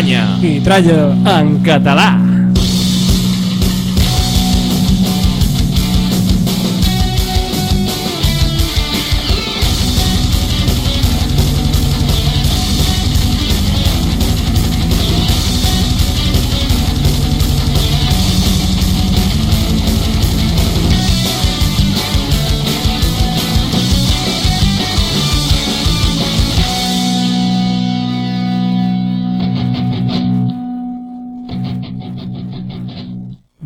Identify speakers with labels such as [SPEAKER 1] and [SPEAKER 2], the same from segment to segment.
[SPEAKER 1] Canya
[SPEAKER 2] i tralla
[SPEAKER 1] en català.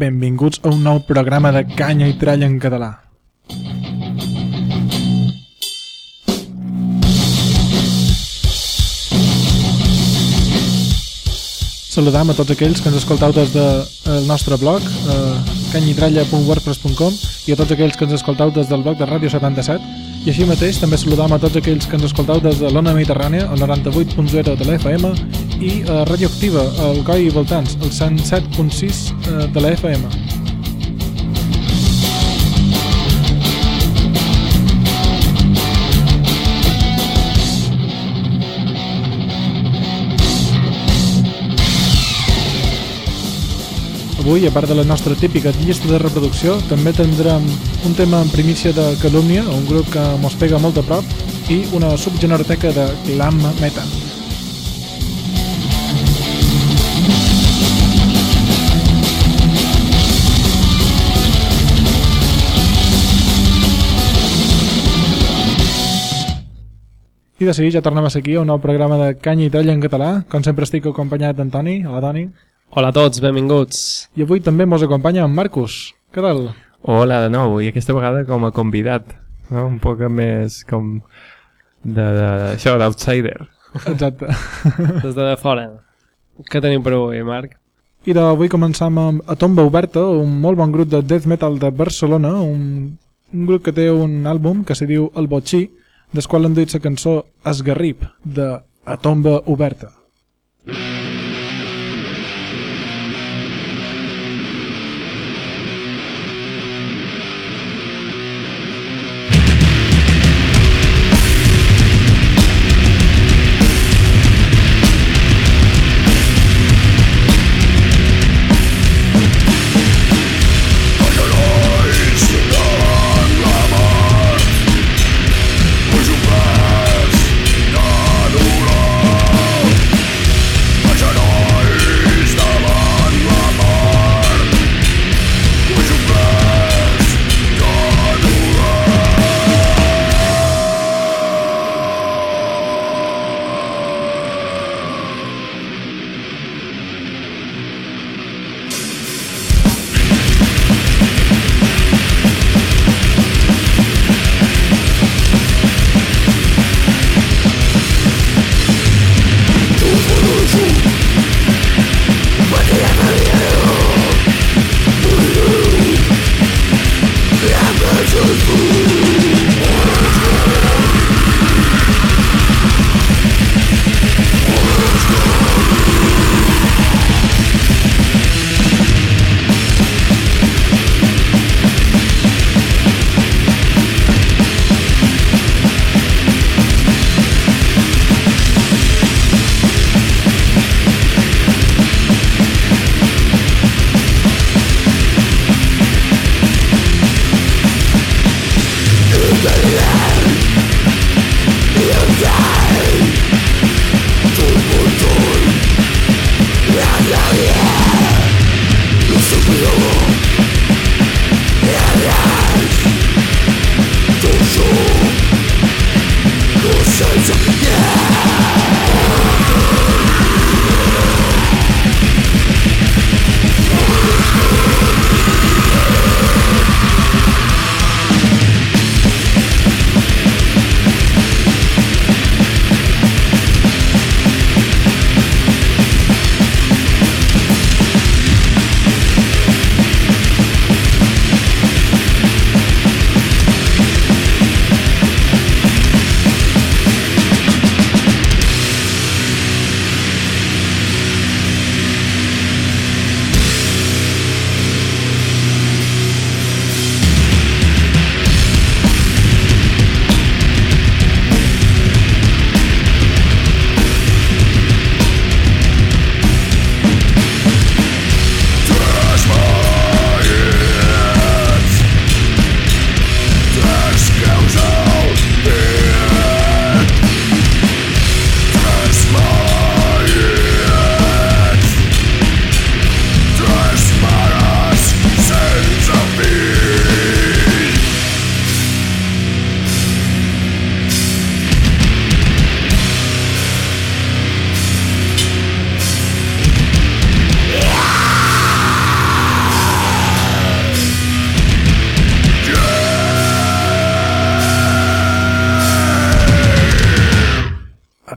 [SPEAKER 2] Benvinguts a un nou programa de Canya i Tralla en català. Saludam a tots aquells que ens escolteu des del de, nostre blog, eh, canyitralla.wordpress.com i a tots aquells que ens escolteu des del blog de Ràdio 77 i així mateix també saludam a tots aquells que ens escolteu des de l'Ona Mediterrània, el 98.0 de l'FM i eh, Radioactiva, al Coi i Voltants, el 107.6 eh, de l'FM. Avui, a part de la nostra típica llista de reproducció, també tindrem un tema en primícia de Calumnia, un grup que mos pega molt a prop, i una subgeneroteca de glam metal. I de seguir ja tornem a ser aquí a un nou programa de Canya i Tralla en català. Com sempre estic acompanyat d'Antoni. Hola, Toni.
[SPEAKER 3] Hola a tots, benvinguts.
[SPEAKER 2] I avui també mos acompanya en Marcus. Què tal?
[SPEAKER 4] Hola de nou, i aquesta vegada com a convidat, no? un poc més com de, de, això, d'outsider.
[SPEAKER 2] Exacte.
[SPEAKER 3] Des de fora. Què tenim per avui, Marc?
[SPEAKER 2] I d'avui començam amb A Tomba Oberta, un molt bon grup de death metal de Barcelona, un, un grup que té un àlbum que se diu El Botxí, des qual han duit la cançó Esgarrip, de A Tomba Oberta. Mm.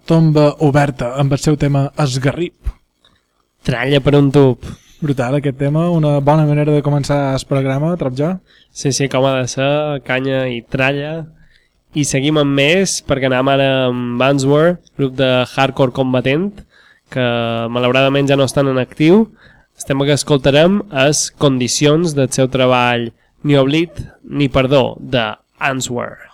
[SPEAKER 2] Tomba oberta amb el seu tema Esgarrip.
[SPEAKER 3] Tralla per un tub.
[SPEAKER 2] Brutal aquest tema, una bona manera de començar el programa, trob jo.
[SPEAKER 3] Sí, sí, com ha de ser, canya i tralla. I seguim amb més, perquè anem ara amb Answer, grup de hardcore combatent, que malauradament ja no estan en actiu. El tema que escoltarem és Condicions del seu treball Ni oblit ni perdó, de Answer.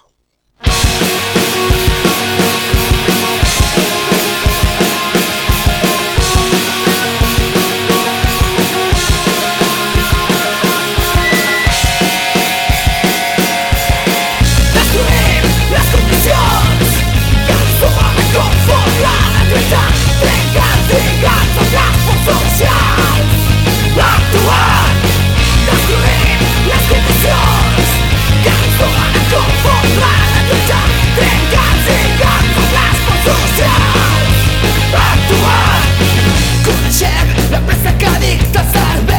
[SPEAKER 1] Come c'è la presa carica, salve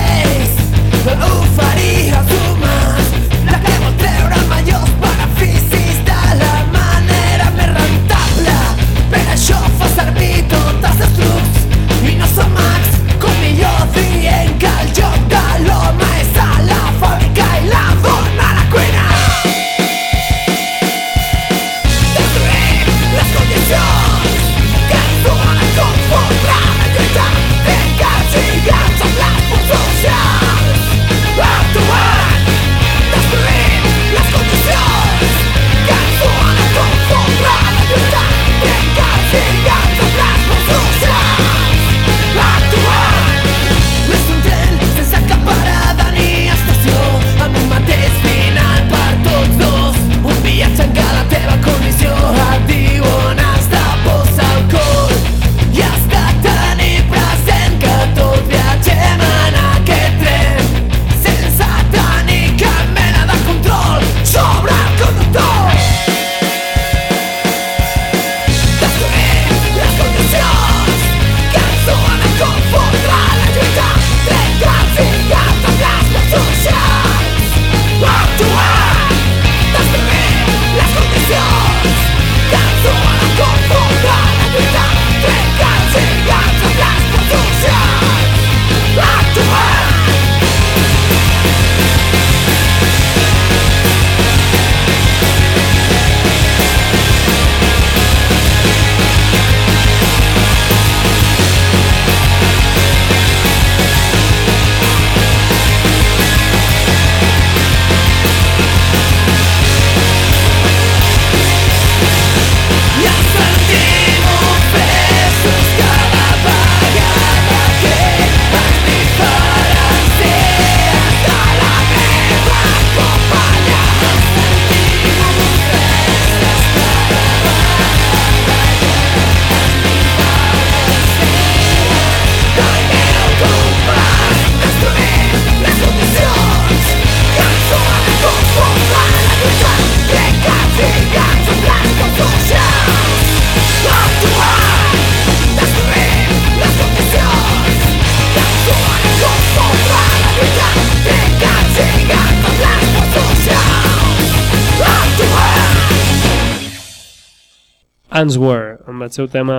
[SPEAKER 3] Answer, amb el seu tema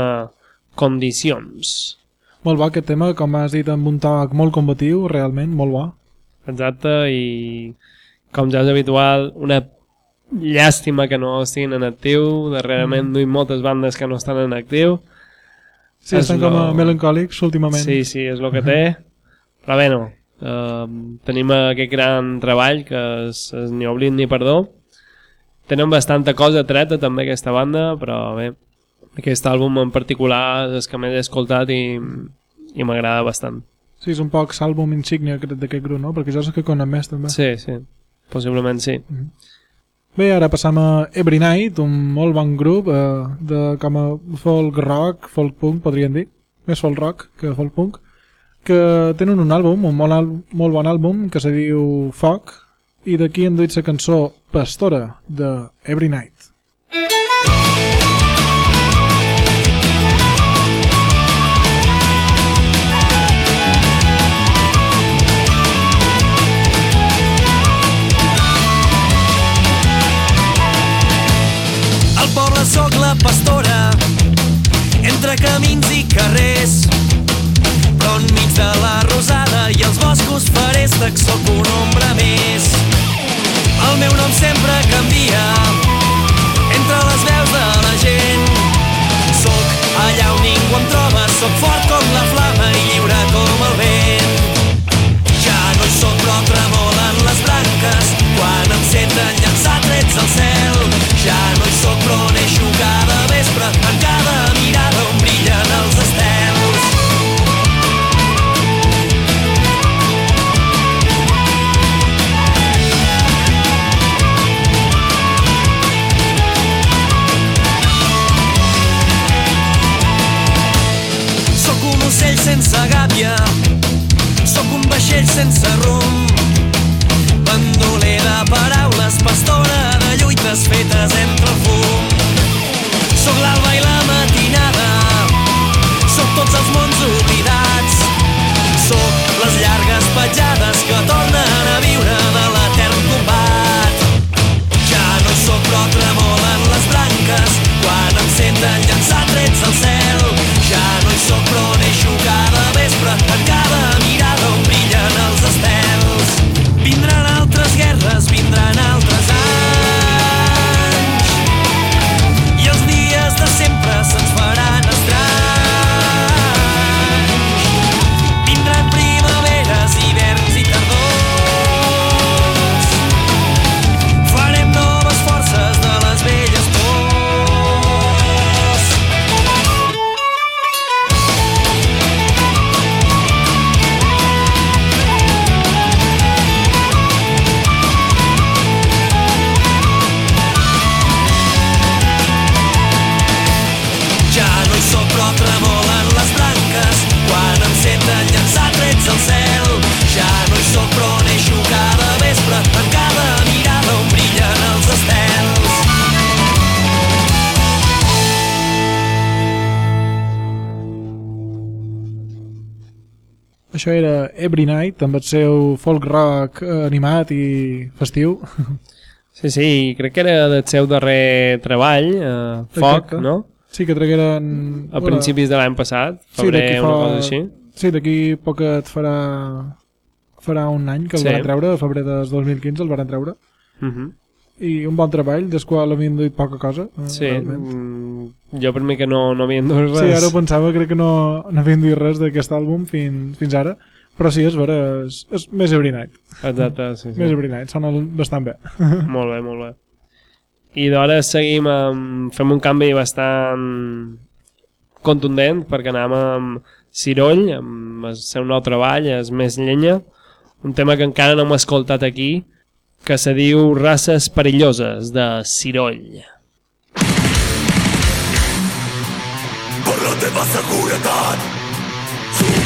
[SPEAKER 3] Condicions.
[SPEAKER 2] Molt bo aquest tema, com has dit, amb un toc molt combatiu, realment, molt bo.
[SPEAKER 3] Exacte, i com ja és habitual, una llàstima que no estiguin en actiu. Darrerament duim moltes bandes que no estan en actiu.
[SPEAKER 2] Sí,
[SPEAKER 3] És
[SPEAKER 2] estan com a melancòlics últimament.
[SPEAKER 3] Sí, sí, és el que té. Però bé, no. Uh, tenim aquest gran treball que és, és Ni oblit ni perdó. Tenen bastanta cosa treta també aquesta banda, però bé, aquest àlbum en particular és que més he escoltat i, i m'agrada bastant.
[SPEAKER 2] Sí, és un poc l'àlbum insígnia d'aquest grup, no? Perquè jo és el que conec més, també.
[SPEAKER 3] Sí, sí, possiblement sí.
[SPEAKER 2] Bé, ara passam a Every Night, un molt bon grup eh, de com a folk rock, folk punk, podríem dir. Més folk rock que folk punk. Que tenen un àlbum, un molt, molt bon àlbum, que se diu Foc, i d'aquí han duit la cançó Pastora, de Every Night.
[SPEAKER 5] Al poble sóc la pastora entre camins i carrers em troba,
[SPEAKER 2] Això era Every Night, amb el seu folk rock eh, animat i festiu.
[SPEAKER 3] Sí, sí, crec que era del seu darrer treball, eh, Foc,
[SPEAKER 2] Exacte.
[SPEAKER 3] no?
[SPEAKER 2] Sí, que tragueren...
[SPEAKER 3] A principis de l'any passat, febrer, una
[SPEAKER 2] fa-
[SPEAKER 3] cosa així.
[SPEAKER 2] Sí, d'aquí poc et farà farà un any que el
[SPEAKER 3] Sí.
[SPEAKER 2] van treure, a febrer del 2015 el van treure.
[SPEAKER 3] Uh -huh.
[SPEAKER 2] I un bon treball, del qual havien dit poca cosa. eh,
[SPEAKER 3] Sí,
[SPEAKER 2] realment.
[SPEAKER 3] mm, jo per mi que no, no havien dut res.
[SPEAKER 2] Sí, ara ho pensava, crec que no, no havien dit res d'aquest àlbum fins, fins ara, però sí, és vera, és, és més Every Night.
[SPEAKER 3] Exacte, sí, sí.
[SPEAKER 2] Més Every Night, sona bastant bé.
[SPEAKER 3] Molt bé, molt bé. I d'hora seguim amb... Fem un canvi bastant contundent perquè anàvem amb Ciroll, amb el seu nou treball, és més llenya, un tema que encara no hem escoltat aquí, que se diu Races perilloses, de Ciroll.
[SPEAKER 1] Per la teva seguretat Som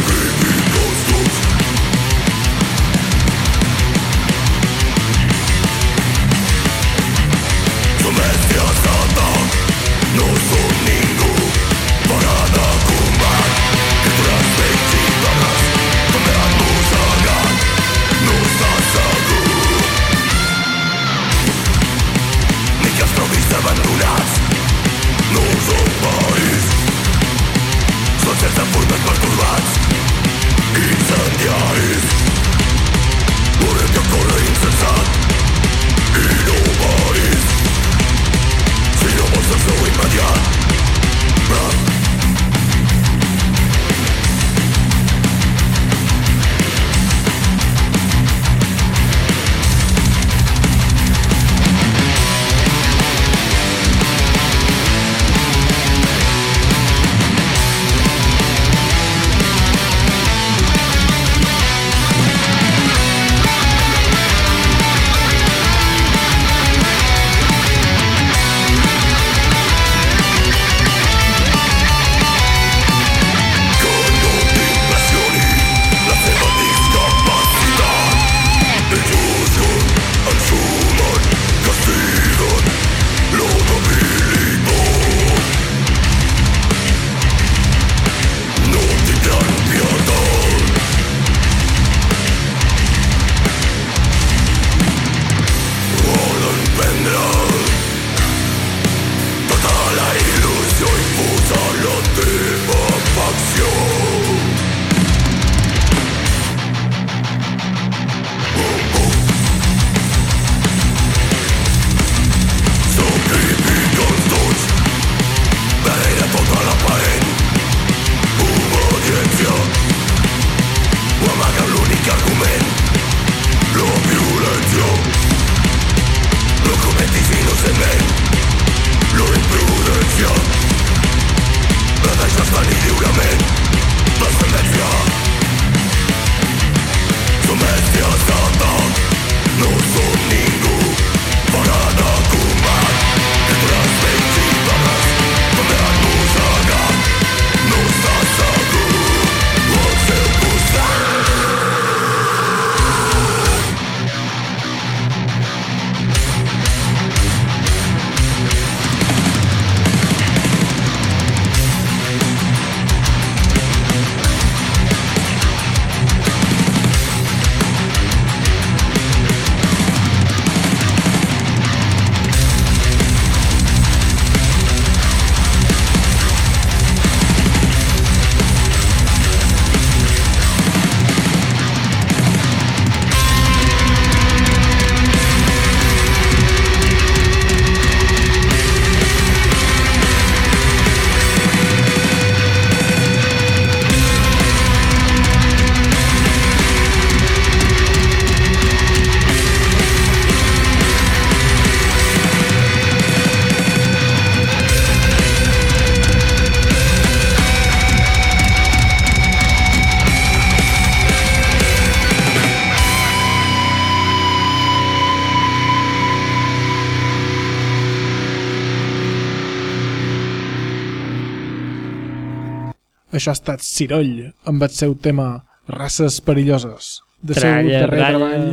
[SPEAKER 2] això ha estat Ciroll amb el seu tema Races perilloses del seu darrer
[SPEAKER 3] tralla.
[SPEAKER 2] treball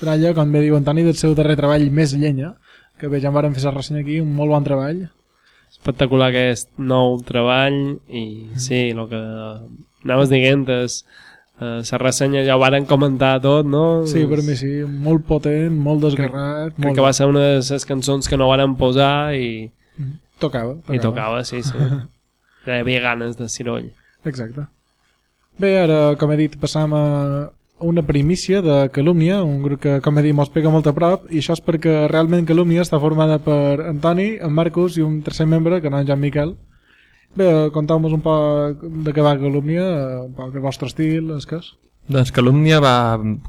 [SPEAKER 2] tralla, com bé diu Antoni del seu darrer treball més llenya que bé, ja en vàrem fer la ressenya aquí un molt bon treball
[SPEAKER 3] espectacular aquest nou treball i sí, el que anaves dient és eh, la ressenya ja ho varen comentar tot, no?
[SPEAKER 2] sí, per mi sí, molt potent molt desgarrat,
[SPEAKER 3] Crec
[SPEAKER 2] molt...
[SPEAKER 3] que va ser una de les cançons que no varen posar i,
[SPEAKER 2] tocava, tocava.
[SPEAKER 3] i tocava, sí, sí. Ja hi havia ganes de ciroll.
[SPEAKER 2] Exacte. Bé, ara, com he dit, passam a una primícia de Calúmnia, un grup que, com he dit, mos pega molt a prop, i això és perquè realment Calúmnia està formada per Antoni, en Marcus i un tercer membre, que no és Jan Miquel. Bé, contau-nos un poc de què va Calúmnia, un poc el vostre estil, és que és.
[SPEAKER 4] Doncs Calumnia va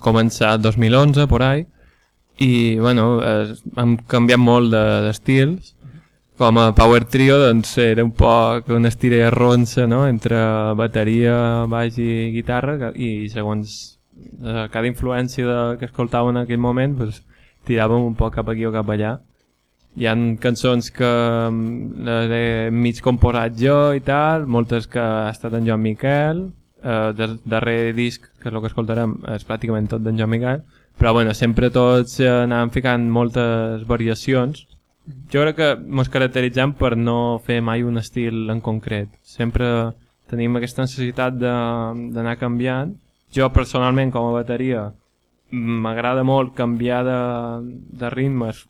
[SPEAKER 4] començar el 2011, por ahí, i, bueno, eh, hem canviat molt de- d'estils. Com a Power Trio, doncs, era un poc un estil de ronça, no?, entre bateria, baix i guitarra, i segons eh, cada influència de, que escoltava en aquell moment, doncs, tiràvem un poc cap aquí o cap allà. Hi han cançons que mm, les he mig composat jo i tal, moltes que ha estat en Joan Miquel, eh, del darrer disc, que és el que escoltarem, és pràcticament tot d'en Joan Miquel, però bueno, sempre tots eh, anàvem ficant moltes variacions. Jo crec que ens caracteritzem per no fer mai un estil en concret. Sempre tenim aquesta necessitat de- d'anar canviant. Jo personalment com a bateria m'agrada molt canviar de, de ritmes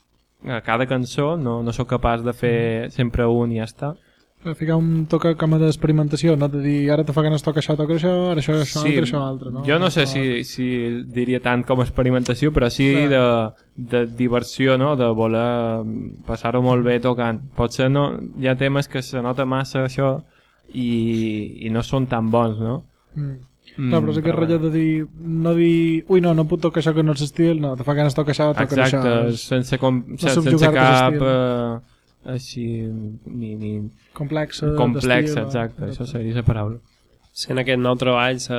[SPEAKER 4] a cada cançó, no, no sóc capaç de fer sempre un i ja està.
[SPEAKER 2] Per ficar un toque com a d'experimentació, no? De dir, ara te fa ganes tocar això, toca això, ara això, això,
[SPEAKER 4] Sí,
[SPEAKER 2] altre, això, altre, no?
[SPEAKER 4] Jo no sé si, si diria tant com experimentació, però sí de, de diversió, no? de voler passar-ho molt bé tocant. Potser no, hi ha temes que se nota massa això i, i no són tan bons, no?
[SPEAKER 2] Mm.
[SPEAKER 4] Mm,
[SPEAKER 2] No, però és aquest
[SPEAKER 4] però
[SPEAKER 2] rotllo de dir, no dir, ui, no, no puc tocar això que no és estil, no, te fa ganes tocar això, toca
[SPEAKER 4] Exacte,
[SPEAKER 2] això.
[SPEAKER 4] sense, com, sense
[SPEAKER 2] subjugar-te
[SPEAKER 4] cap eh, així ni, ni
[SPEAKER 2] complex,
[SPEAKER 4] complex,
[SPEAKER 2] d'estil,
[SPEAKER 4] exacte,
[SPEAKER 2] eh,
[SPEAKER 4] això seria la paraula.
[SPEAKER 3] Sí, en aquest nou treball se-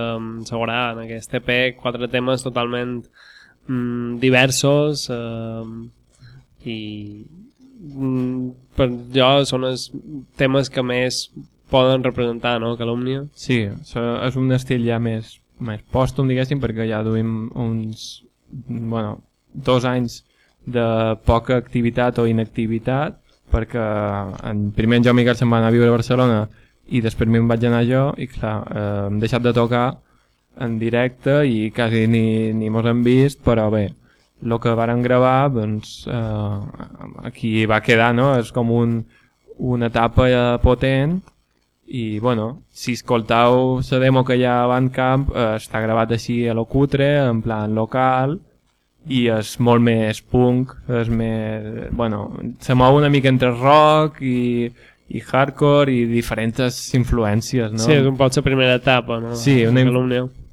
[SPEAKER 3] s'haurà en aquest EP quatre temes totalment mm, diversos eh, i mm, per jo són els temes que més poden representar, no? Calúmnia.
[SPEAKER 4] Sí, això és un estil ja més, més pòstum, diguéssim, perquè ja duim uns, bueno, dos anys de poca activitat o inactivitat, perquè en primer en Joan Miquel se'n va anar a viure a Barcelona i després me'n vaig anar jo i clar, eh, hem deixat de tocar en directe i quasi ni, ni mos hem vist, però bé, el que varen gravar, doncs, eh, aquí va quedar, no? És com un, una etapa eh, potent i bueno, si escoltau la demo que hi ha a Bandcamp eh, està gravat així a lo cutre, en plan local i és molt més punk és més, bueno se mou una mica entre rock i, i hardcore i diferents influències no?
[SPEAKER 3] Sí, és un poc la primera etapa, no?
[SPEAKER 4] Sí, una-.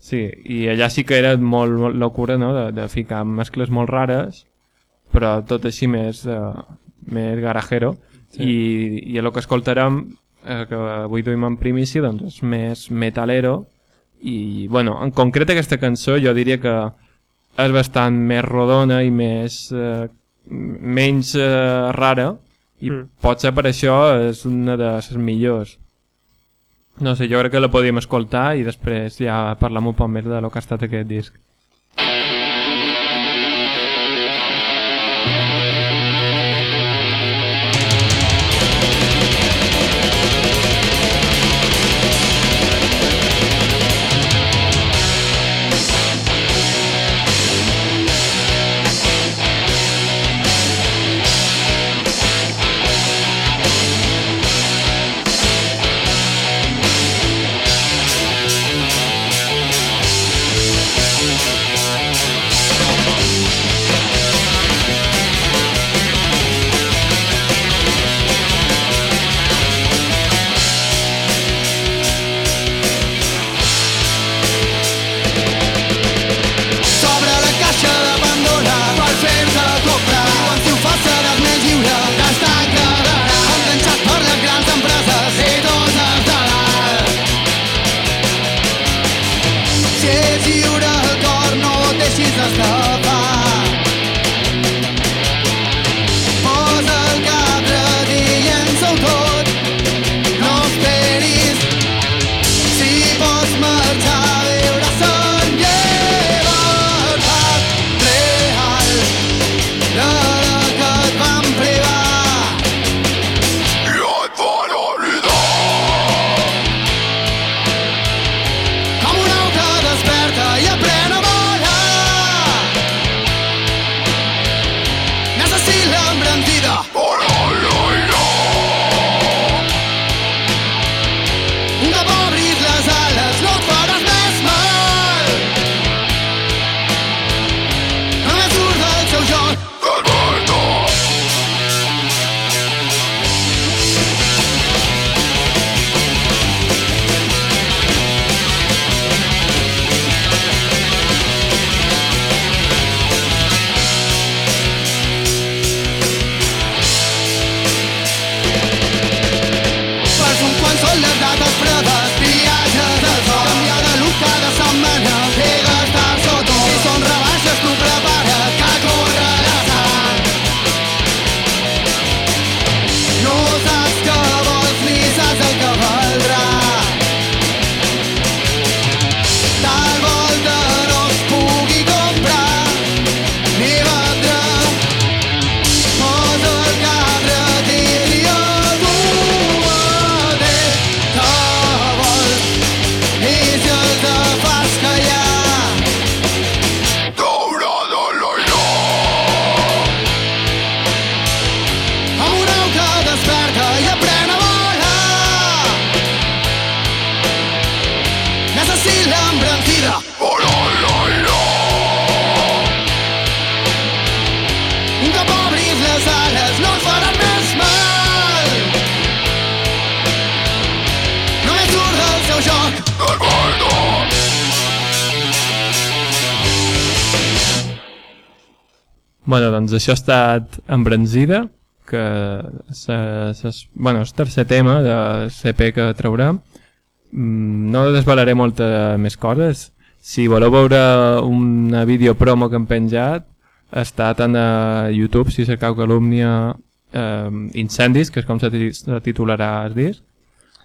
[SPEAKER 4] Sí, i allà sí que era molt, molt locura, no?, de, de ficar mescles molt rares, però tot així més, uh, més garajero. Sí. I, I el que escoltarem, eh, que avui duim en primícia, doncs és més metalero. I, bueno, en concret aquesta cançó jo diria que és bastant més rodona i més... Eh, menys eh, rara i
[SPEAKER 3] Mm.
[SPEAKER 4] potser per això és una de les millors. No sé, jo crec que la podíem escoltar i després ja parlam un poc més de lo que ha estat aquest disc. Doncs això ha estat Embranzida, que se, se, bueno, és tercer tema de CP que traurem. Mm, No desvelaré moltes més coses. Si voleu veure una vídeo promo que hem penjat, està tant a YouTube, si cercau Calúmnia eh, Incendis, que és com se ti- se titularà el disc,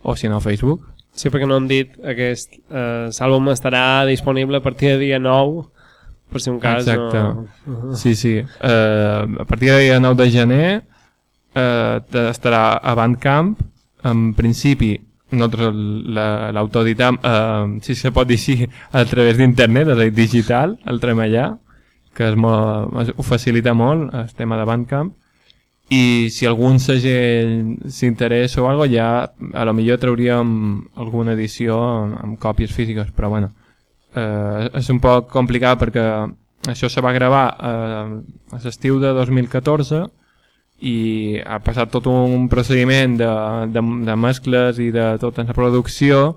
[SPEAKER 4] o si no Facebook.
[SPEAKER 3] Sí, perquè no hem dit, aquest eh, àlbum estarà disponible a partir de dia 9, per si un cas
[SPEAKER 4] Exacte.
[SPEAKER 3] no...
[SPEAKER 4] Sí, sí. Uh, a partir del dia 9 de gener uh, estarà a Bandcamp. En principi, nosaltres el- la- uh, si se pot dir així, a través d'internet, és a dir, digital, el trem allà, que és molt, ho facilita molt, el tema de Bandcamp. I si algun segell s'interessa o alguna ja a lo millor trauríem alguna edició amb, amb còpies físiques, però bueno, eh, és un poc complicat perquè això se va gravar eh, a l'estiu de 2014 i ha passat tot un procediment de, de, de mescles i de tota la producció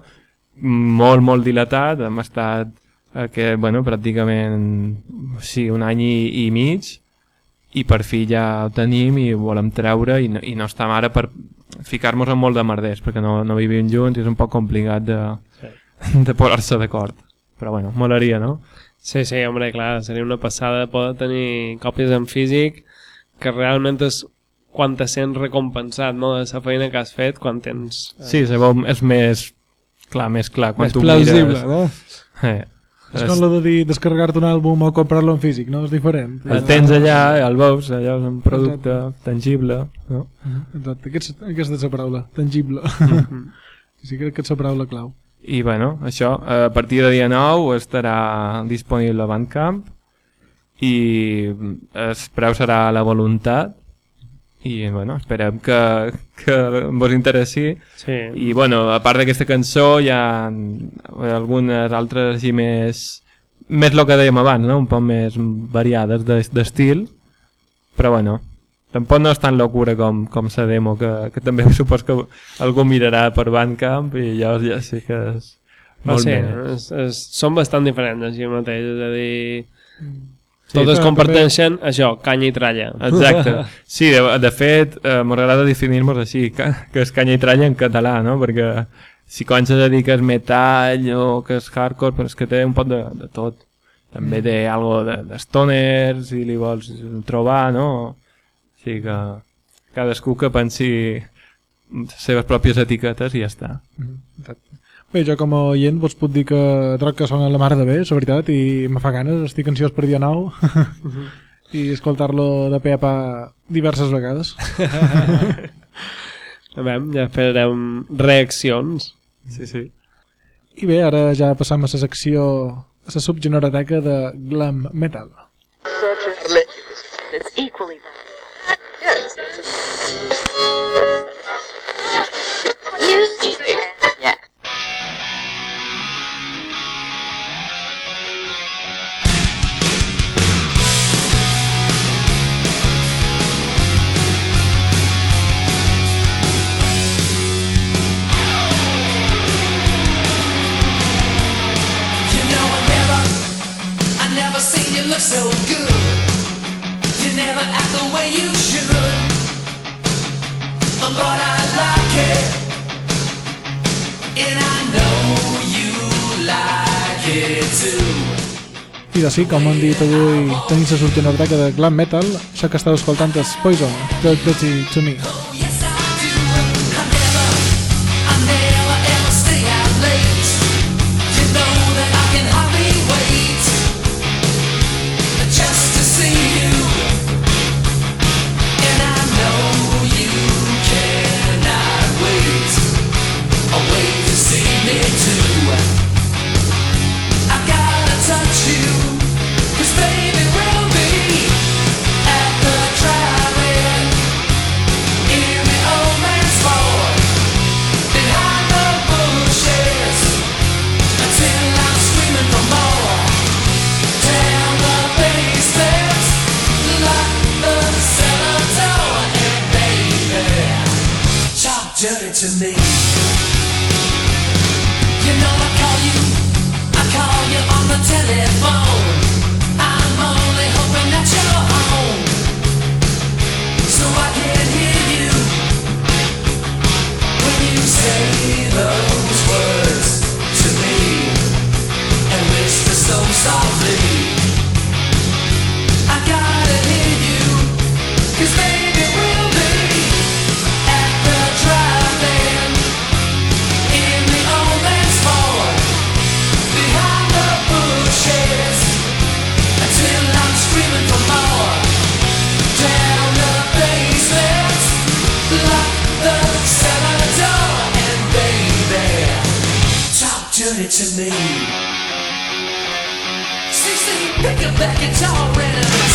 [SPEAKER 4] molt, molt dilatat. Hem estat eh, que, bueno, pràcticament sí, un any i, i mig i per fi ja ho tenim i ho volem treure i no, i no estem ara per ficar-nos en molt de merders perquè no, no vivim junts i és un poc complicat de, de posar-se d'acord però bueno, molaria, no?
[SPEAKER 3] Sí, sí, home, clar, seria una passada poder tenir còpies en físic que realment és quan te sents recompensat no, de la feina que has fet quan tens... eh,
[SPEAKER 4] Sí, se veu, és més clar, més clar quan
[SPEAKER 2] Més
[SPEAKER 4] tu
[SPEAKER 2] plausible,
[SPEAKER 4] mires.
[SPEAKER 2] no?
[SPEAKER 4] Eh,
[SPEAKER 2] És com la de dir descarregar-te un àlbum o comprar-lo en físic, no? És diferent.
[SPEAKER 4] el tens allà, el veus, allò és un producte tangible. No?
[SPEAKER 2] Exacte, aquesta, aquesta és la paraula, tangible. sí, crec que és la paraula clau.
[SPEAKER 4] I bueno, això, a partir de dia 9 estarà disponible a Bandcamp i el preu serà la voluntat i bueno, esperem que, que vos interessi
[SPEAKER 3] Sí,
[SPEAKER 4] i bueno, a part d'aquesta cançó hi ha algunes altres així més més el que dèiem abans, no? un poc més variades de- d'estil però bueno, tampoc no és tan locura com, com la demo que, que també supos que algú mirarà per Bandcamp i llavors ja sí que és
[SPEAKER 3] però
[SPEAKER 4] molt
[SPEAKER 3] sí
[SPEAKER 4] més
[SPEAKER 3] és, és, són bastant diferents així mateix, és a dir...
[SPEAKER 2] Sí,
[SPEAKER 3] Totes
[SPEAKER 2] però
[SPEAKER 3] comparteixen això, canya i tralla.
[SPEAKER 4] Exacte. Sí, de, de fet, eh, m'agrada definir-nos així, que, que és canya i tralla en català, no? Perquè si comences a dir que és metall o que és hardcore, però és que té un pot de, de tot. També té algo de, de stoners i li vols trobar, no? Sigui que cadascú que pensi les seves pròpies etiquetes i ja està.
[SPEAKER 2] Exacte. Bé, jo com a oient vos puc dir que troc que sona la mare de bé, la veritat, i me fa ganes, estic ansiós per dia nou i escoltar-lo de pe a pa diverses vegades.
[SPEAKER 3] A veure, ja farem reaccions.
[SPEAKER 4] Sí, sí.
[SPEAKER 2] I bé, ara ja passam a la secció, a la subgeneroteca de glam metal.
[SPEAKER 6] It's equally
[SPEAKER 2] de sí, com han dit avui, tenim la subgeneroteca de glam metal, això que estàu escoltant és Poison, Dirty to Me.
[SPEAKER 1] Pick up that guitar and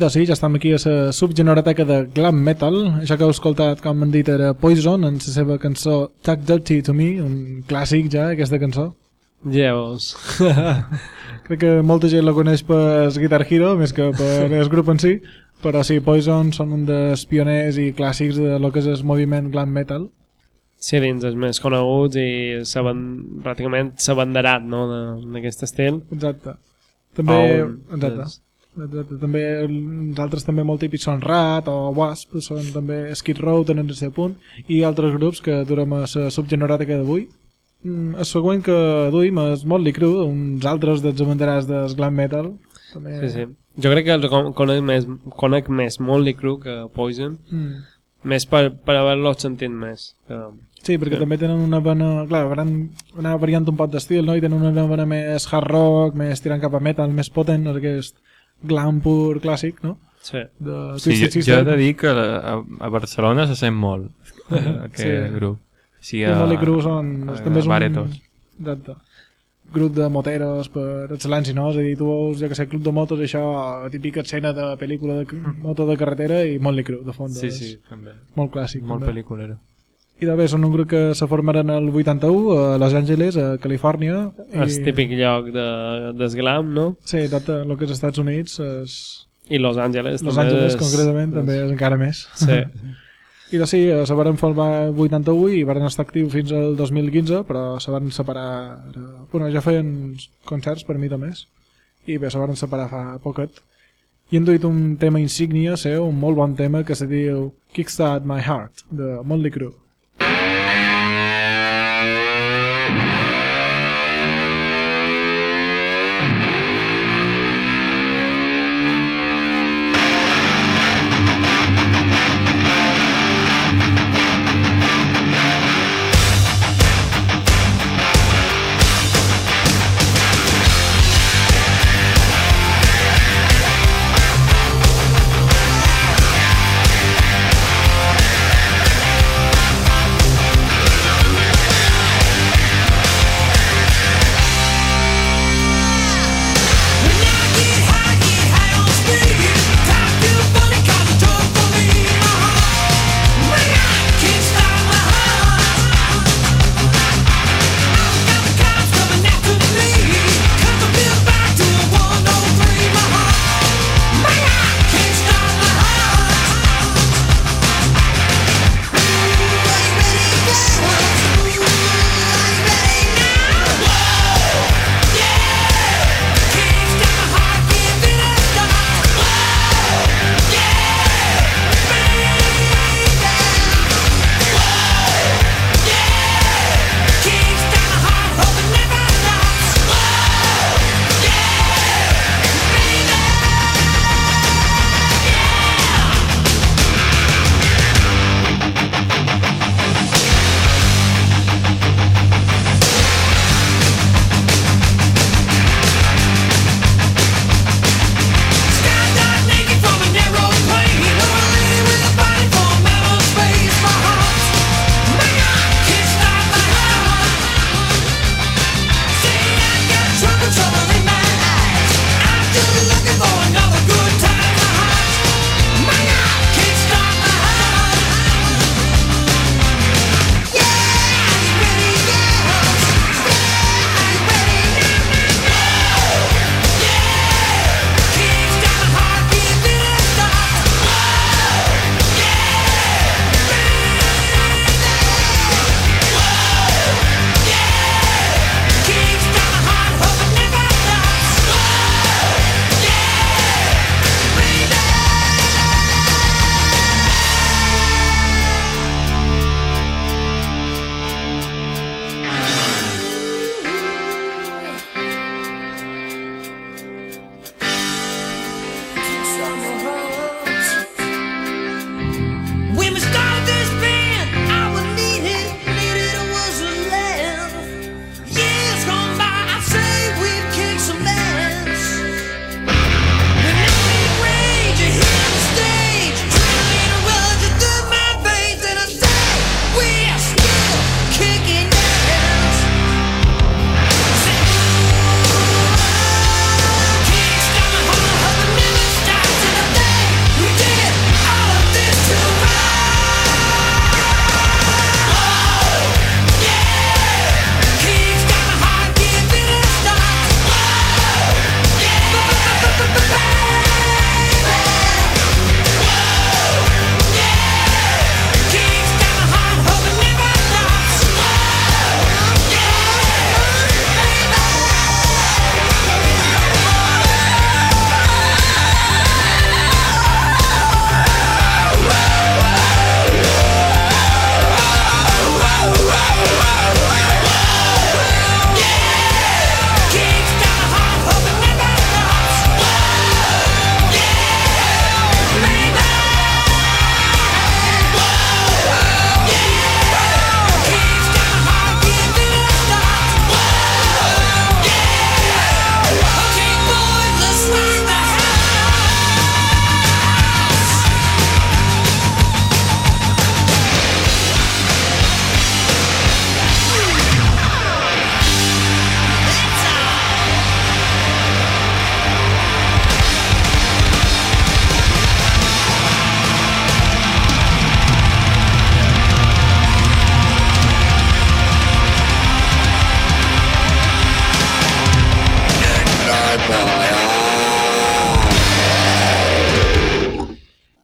[SPEAKER 2] doncs sí, ja estem aquí a la subgeneroteca de glam metal. Això que heu escoltat, com han dit, era Poison, en la seva cançó Talk Dirty to Me, un clàssic ja, aquesta cançó.
[SPEAKER 3] Veus.
[SPEAKER 2] Crec que molta gent la coneix per Guitar Hero, més que per el grup en si, però sí, Poison són un dels pioners i clàssics de lo que és el moviment glam metal.
[SPEAKER 3] Sí, dins els més coneguts i saben, pràcticament s'abanderat no, d'aquest estil.
[SPEAKER 2] Exacte. També,
[SPEAKER 3] On
[SPEAKER 2] exacte. Exacte. També els altres també molt típics són Rat o Wasp, són també Skid Row tenen el seu punt i altres grups que durem a la subgeneròtica d'avui. Mm, el següent que duim és Motley Crue, uns altres dels abanderats del glam metal. També...
[SPEAKER 3] Sí, sí. Jo crec que el con- conec més, conec més Motley Crue que Poison,
[SPEAKER 2] Mm.
[SPEAKER 3] més per, per haver-lo sentit més. Que...
[SPEAKER 2] Sí, perquè també tenen una vena... Clar, van anar variant un poc d'estil, no? I tenen una vena més hard rock, més tirant cap a metal, més potent, no? aquest glam pur clàssic, no?
[SPEAKER 3] Sí.
[SPEAKER 2] De
[SPEAKER 4] Sí, jo, jo he de dir que a, a Barcelona se sent molt aquest
[SPEAKER 2] Sí.
[SPEAKER 4] grup. Sí,
[SPEAKER 2] I Motley Crue són...
[SPEAKER 4] a,
[SPEAKER 2] també és un...
[SPEAKER 4] Baretos.
[SPEAKER 2] Exacte. Grup de moteros per excel·lència, no? És a dir, tu veus, ja que sé, club de motos, això, típica escena de pel·lícula de moto de carretera i Motley Crue, de fons.
[SPEAKER 4] Sí, sí, també.
[SPEAKER 2] Molt clàssic.
[SPEAKER 4] Molt
[SPEAKER 2] també. I de bé, són un grup que se formaren el 81 a Los Angeles, a Califòrnia.
[SPEAKER 3] I... El típic lloc de, d'esglam, no?
[SPEAKER 2] Sí, exacte, el que és Estats Units és...
[SPEAKER 3] I Los Angeles
[SPEAKER 2] Los Angeles,
[SPEAKER 3] és-
[SPEAKER 2] concretament, també és encara més.
[SPEAKER 3] Sí.
[SPEAKER 2] I doncs sí, se van formar el 81 i van estar actius fins al 2015, però se van separar... ara- Bueno, ja feien concerts per mi també. I bé, se van separar fa poquet. I han duit un tema insígnia seu, un molt bon tema, que se diu Kickstart My Heart, de Motley Crue.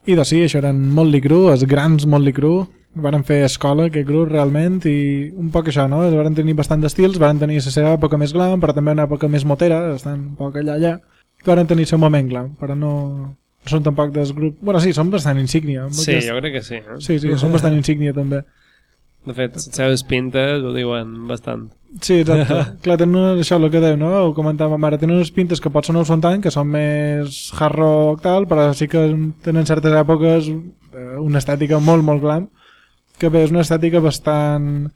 [SPEAKER 2] I doncs sí, això eren Motley Crue, els grans Motley Crue, varen fer escola, aquest grup, realment, i un poc això, no? Varen tenir bastant d'estils, varen tenir la seva època més glam, però també una època més motera, estan un poc allà allà, que varen tenir el seu moment glam, però no, no són tampoc dels grups... Bueno, sí, són bastant insígnia.
[SPEAKER 1] Sí,
[SPEAKER 2] aquest-
[SPEAKER 1] jo crec que sí. Eh?
[SPEAKER 2] Sí, sí, són bastant insígnia també.
[SPEAKER 1] De fet, les seves pintes ho diuen bastant.
[SPEAKER 2] Sí, exacte. Clar, tenen una- això el que deu, no? Ho comentàvem ara, tenen unes pintes que potser no ho són tant, que són més hard rock tal, però sí que tenen certes èpoques eh, una estètica molt, molt glam, que bé, és una estètica bastant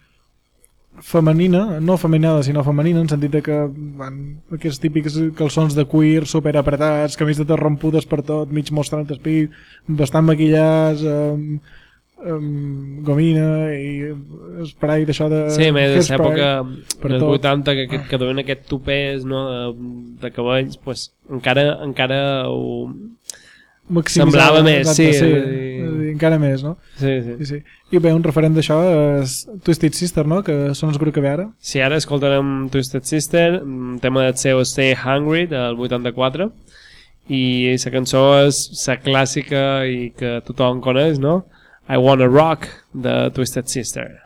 [SPEAKER 2] femenina, no femenina, sinó femenina, en sentit de que van, aquests típics calçons de cuir super apretats, camisetes rompudes per tot, mig mostrant el pit, bastant maquillats, amb, amb gomina i spray d'això de...
[SPEAKER 1] Sí, més de l'època dels
[SPEAKER 2] tot.
[SPEAKER 1] 80 que, que, que duien aquest topès no, de, de cabells, pues, encara, encara ho... Semblava més, sí,
[SPEAKER 2] sí,
[SPEAKER 1] a dir,
[SPEAKER 2] encara més, no?
[SPEAKER 1] Sí, sí.
[SPEAKER 2] Sí, sí. I bé, un referent d'això és Twisted Sister, no? Que són els grups que ve ara.
[SPEAKER 1] Sí, ara escoltarem Twisted Sister, un tema del seu Stay Hungry, del 84, i la cançó és la clàssica i que tothom coneix, no? I Wanna Rock, the Twisted Sister.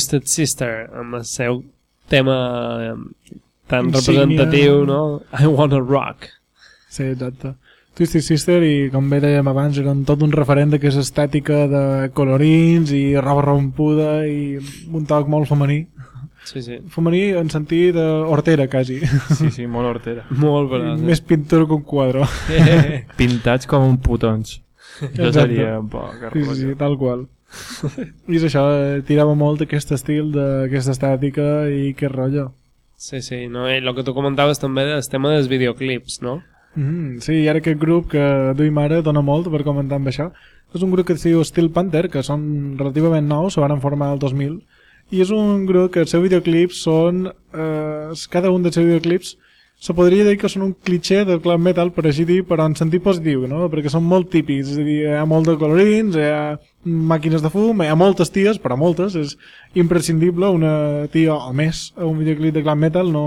[SPEAKER 1] Twisted Sister, amb el seu tema eh, tan representatiu, no? I Wanna Rock.
[SPEAKER 2] Sí, exacte. Twisted Sister i com bé dèiem abans eren tot un referent d'aquesta estètica de colorins i roba rompuda i un toc molt femení.
[SPEAKER 1] Sí, sí.
[SPEAKER 2] Femení en sentit de hortera, quasi.
[SPEAKER 4] Sí, sí, molt hortera.
[SPEAKER 1] Molt bé.
[SPEAKER 2] Més pintura que un quadre.
[SPEAKER 4] Pintats com un putons.
[SPEAKER 2] Exacte.
[SPEAKER 4] seria un poc
[SPEAKER 2] Sí, sí, sí, tal qual. I és això, eh, tirava molt aquest estil, d'aquesta estètica i que rotllo.
[SPEAKER 1] Sí, sí, no? I el que tu comentaves també del tema dels videoclips, no?
[SPEAKER 2] Mm, sí, i ara aquest grup que duim ara dona molt per comentar amb això. És un grup que es diu Steel Panther, que són relativament nous, se van formar el 2000, i és un grup que els seus videoclips són... Eh, cada un dels seus videoclips se podria dir que són un cliché del club metal, per així dir, però en sentit positiu, no? perquè són molt típics, és a dir, hi ha molt de colorins, hi ha màquines de fum, hi ha moltes ties, però moltes, és imprescindible una tia o més a un videoclip de club metal, no,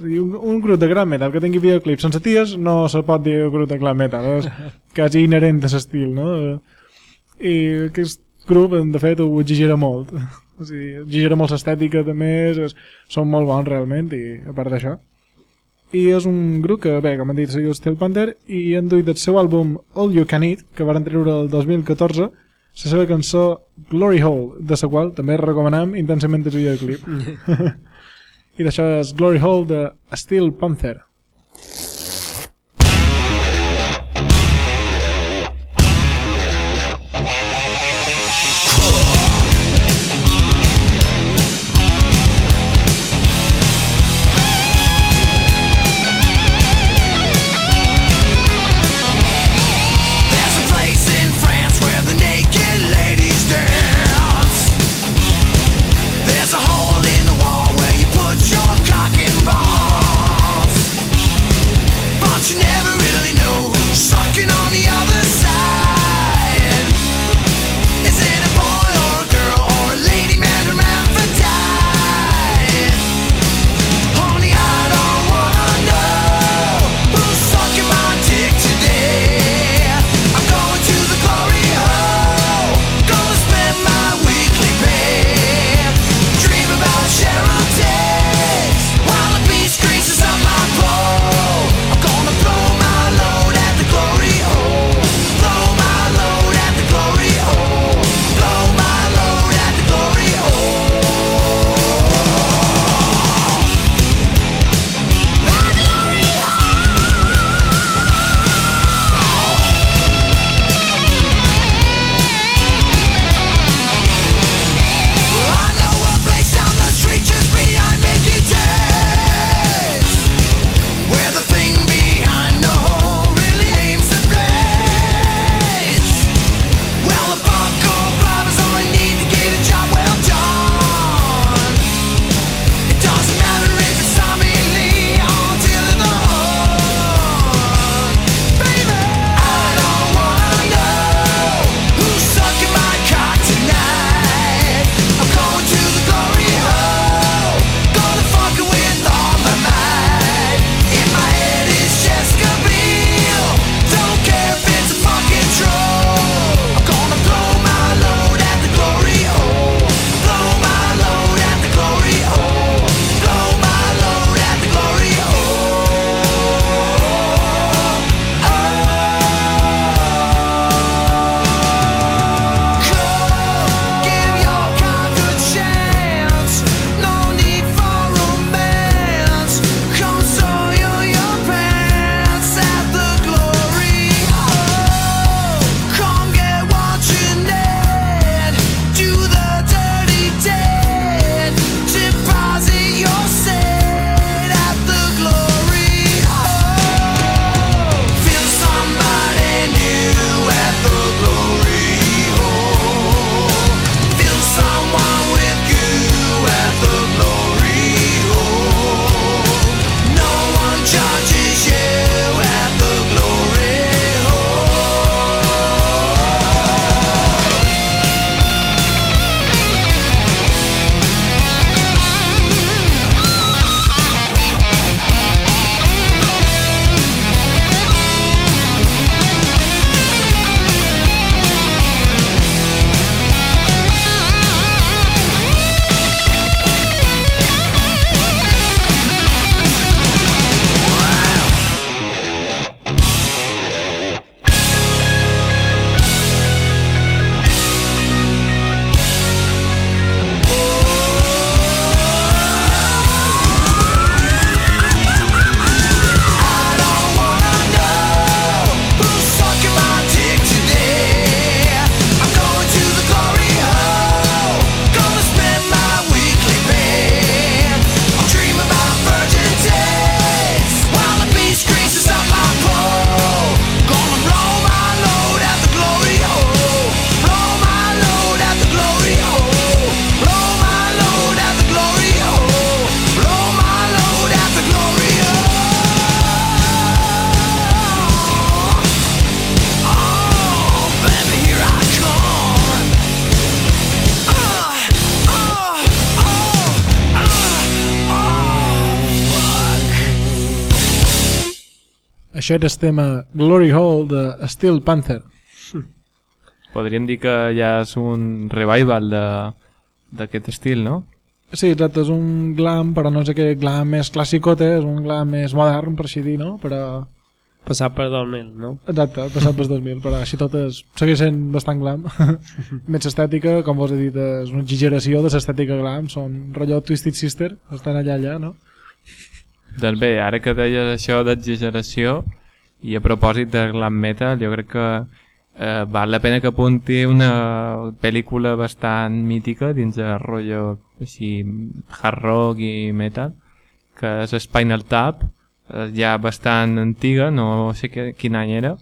[SPEAKER 2] és dir, un, un grup de gran metal que tingui videoclips sense ties no se pot dir grup de gran metal, és quasi inherent a l'estil, no? I aquest grup, de fet, ho exigera molt. O sigui, exigera molt l'estètica també, és, són molt bons realment, i a part d'això. I és un grup que, bé, com han dit, seguiu Steel Panther, i han duit el seu àlbum All You Can Eat, que van treure el 2014, la seva cançó Glory Hole, de la qual també recomanem intensament el videoclip. I d'això és Glory Hole de Steel Panther. Això era el tema Glory Hole de Steel Panther.
[SPEAKER 4] Podríem dir que ja és un revival de- d'aquest estil, no?
[SPEAKER 2] Sí, exacte, és un glam, però no és aquell glam més clàssicote, és un glam més modern, per així dir, no? Però,
[SPEAKER 3] Passat per 2000, no?
[SPEAKER 2] exacte, passat pels 2000, però així tot és, segueix sent bastant glam. més estètica, com vos he dit, és una exageració de l'estètica glam, són rotllo Twisted Sister, estan allà, allà, no?
[SPEAKER 4] Doncs bé, ara que deies això d'exageració i a propòsit de glam metal, jo crec que eh, val la pena que apunti una pel·lícula bastant mítica dins el rotllo així hard rock i metal, que és Spinal Tap, eh, ja bastant antiga, no sé que, quin any era,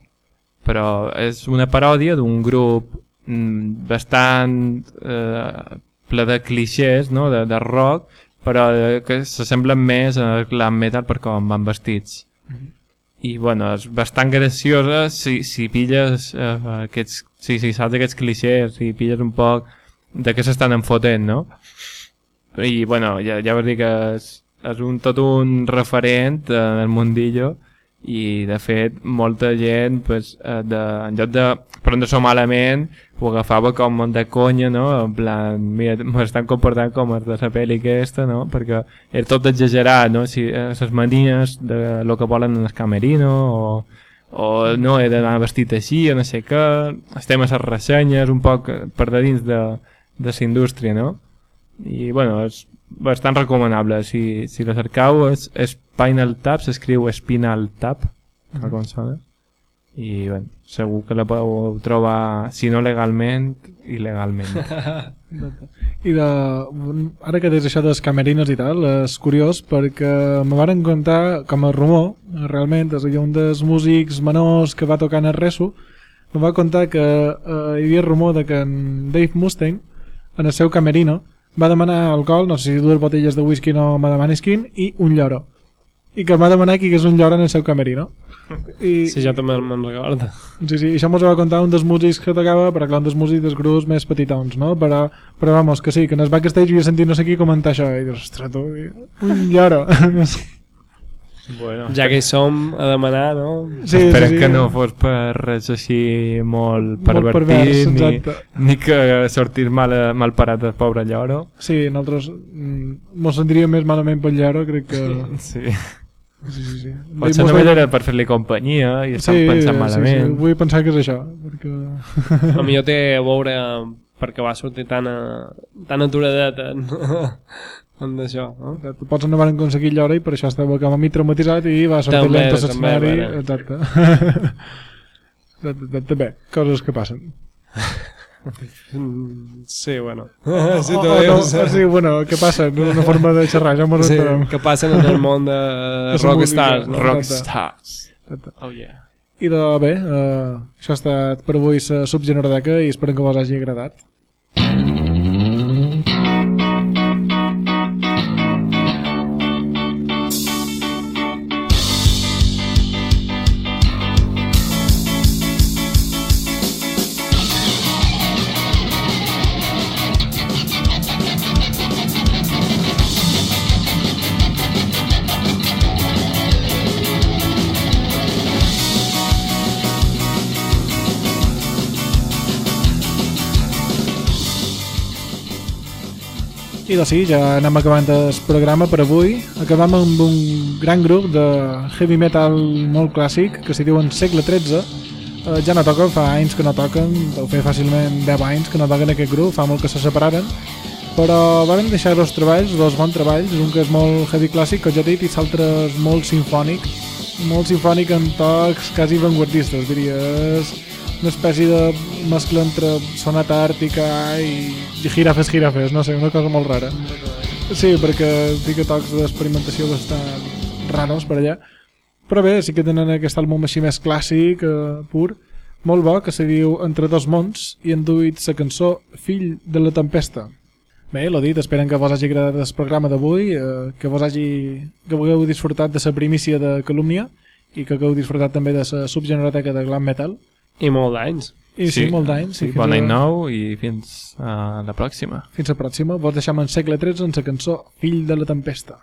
[SPEAKER 4] però és una paròdia d'un grup mm, bastant eh, ple de clixés no? de, de rock, però eh, que s'assemblen més al glam metal per com van vestits. I bueno, és bastant graciosa si, si pilles eh, aquests, si, si saps aquests clixés, si pilles un poc de què s'estan enfotent, no? I bueno, ja, ja vas dir que és, és un, tot un referent eh, en el mundillo i de fet molta gent pues, eh, de, en lloc de prendre-s'ho malament ho agafava com de conya no? en plan, mira, m'estan comportant com els de la pel·li aquesta no? perquè era tot exagerat no? si, eh, les manies de lo que volen en el camerino o, o no, he d'anar vestit així o no sé què, estem a les ressenyes un poc per de dins de, de la indústria no? i bueno, és bastant recomanable. Si, si la cercau és Spinal Tap, s'escriu Spinal Tap tal com sona i bueno, segur que la podeu trobar si no legalment, il·legalment.
[SPEAKER 2] I de, ara que deies això dels camerinos i tal, és curiós perquè me varen contar com a rumor, realment, és un dels músics menors que va tocar en el Resu, me va contar que eh, hi havia rumor de que en Dave Mustaine, en el seu camerino, va demanar alcohol, no sé si dues botelles de whisky no me demanis quin, i un lloro. I que em va demanar qui és un lloro en el seu camerino. I,
[SPEAKER 3] Sí, jo també me'n recordo.
[SPEAKER 2] Sí, sí, i això mos ho va contar un dels músics que tocava, però clar, un dels músics dels grups més petitons, no? Però, però vamos, que sí, que en el backstage havia sentit no sé qui comentar això, i dius, ostres, tu, un lloro.
[SPEAKER 4] bueno,
[SPEAKER 3] Ja que hi som a demanar, no?
[SPEAKER 2] sí,
[SPEAKER 4] Esperem que no fos per res així molt
[SPEAKER 2] Molt
[SPEAKER 4] pervertit
[SPEAKER 2] pervers,
[SPEAKER 4] ni,
[SPEAKER 2] exacte.
[SPEAKER 4] ni que sortir mal, mal parat el pobre lloro
[SPEAKER 2] Sí, nosaltres mm, mos sentiríem més malament pel lloro, crec que...
[SPEAKER 4] sí.
[SPEAKER 2] Sí, sí, sí.
[SPEAKER 4] potser
[SPEAKER 2] Mos
[SPEAKER 4] només era per fer-li companyia i estan pensant malament
[SPEAKER 2] Sí, sí, vull pensar que és això, perquè...
[SPEAKER 3] A millor té a veure perquè va sortir tan, a, tan aturadet en, en d'això, no?
[SPEAKER 2] Exacte, Pots no van aconseguir llora i per això estava com a mi traumatitzat i va sortir
[SPEAKER 3] També,
[SPEAKER 2] lent a
[SPEAKER 3] també,
[SPEAKER 2] l'escenari. Exacte. Exacte, exacte. Bé, coses que passen.
[SPEAKER 3] Mm, Sí, bueno.
[SPEAKER 2] Sí, oh, oh, no, sí, bueno, què passa? No, una forma de xerrar, ja m'ho
[SPEAKER 3] sí,
[SPEAKER 2] entenem.
[SPEAKER 3] que passen en el món de rockstars, no?
[SPEAKER 4] Rockstars oh yeah
[SPEAKER 2] I de bé, eh, això ha estat per avui la subgeneroteca i esperem que vos hagi agradat. I doncs sí, ja anem acabant el programa per avui. Acabam amb un gran grup de heavy metal molt clàssic que s'hi diuen Segle XIII. Eh, ja no toquen, fa anys que no toquen, deu fer fàcilment 10 anys que no toquen aquest grup, fa molt que se separaren. Però van deixar dos treballs, dos bons treballs, un que és molt heavy clàssic, que ja he dit, i l'altre molt sinfònic, molt sinfònic en tocs quasi vanguardistes, diria. Una espècie de mescla entre sonata àrtica i, i girafes girafes, no sé, una cosa molt rara. Sí, perquè fica tocs d'experimentació bastant raros per allà. Però bé, sí que tenen aquest àlbum així més clàssic, eh, pur, molt bo, que se diu Entre dos mons, i han duit la cançó Fill de la tempesta. Bé, l'ho dit, esperen que vos hagi agradat el programa d'avui, eh, que vos hagi... que hagueu disfrutat de la primícia de Calúmnia i que hagueu disfrutat també de la subgeneroteca de glam metal.
[SPEAKER 3] I molt d'anys.
[SPEAKER 2] I sí, sí molt d'anys.
[SPEAKER 4] sí, bon
[SPEAKER 2] a-
[SPEAKER 4] any nou i fins a la pròxima
[SPEAKER 2] Fins la pròxima. Vos deixam en segle XIII en la cançó Fill de la tempesta.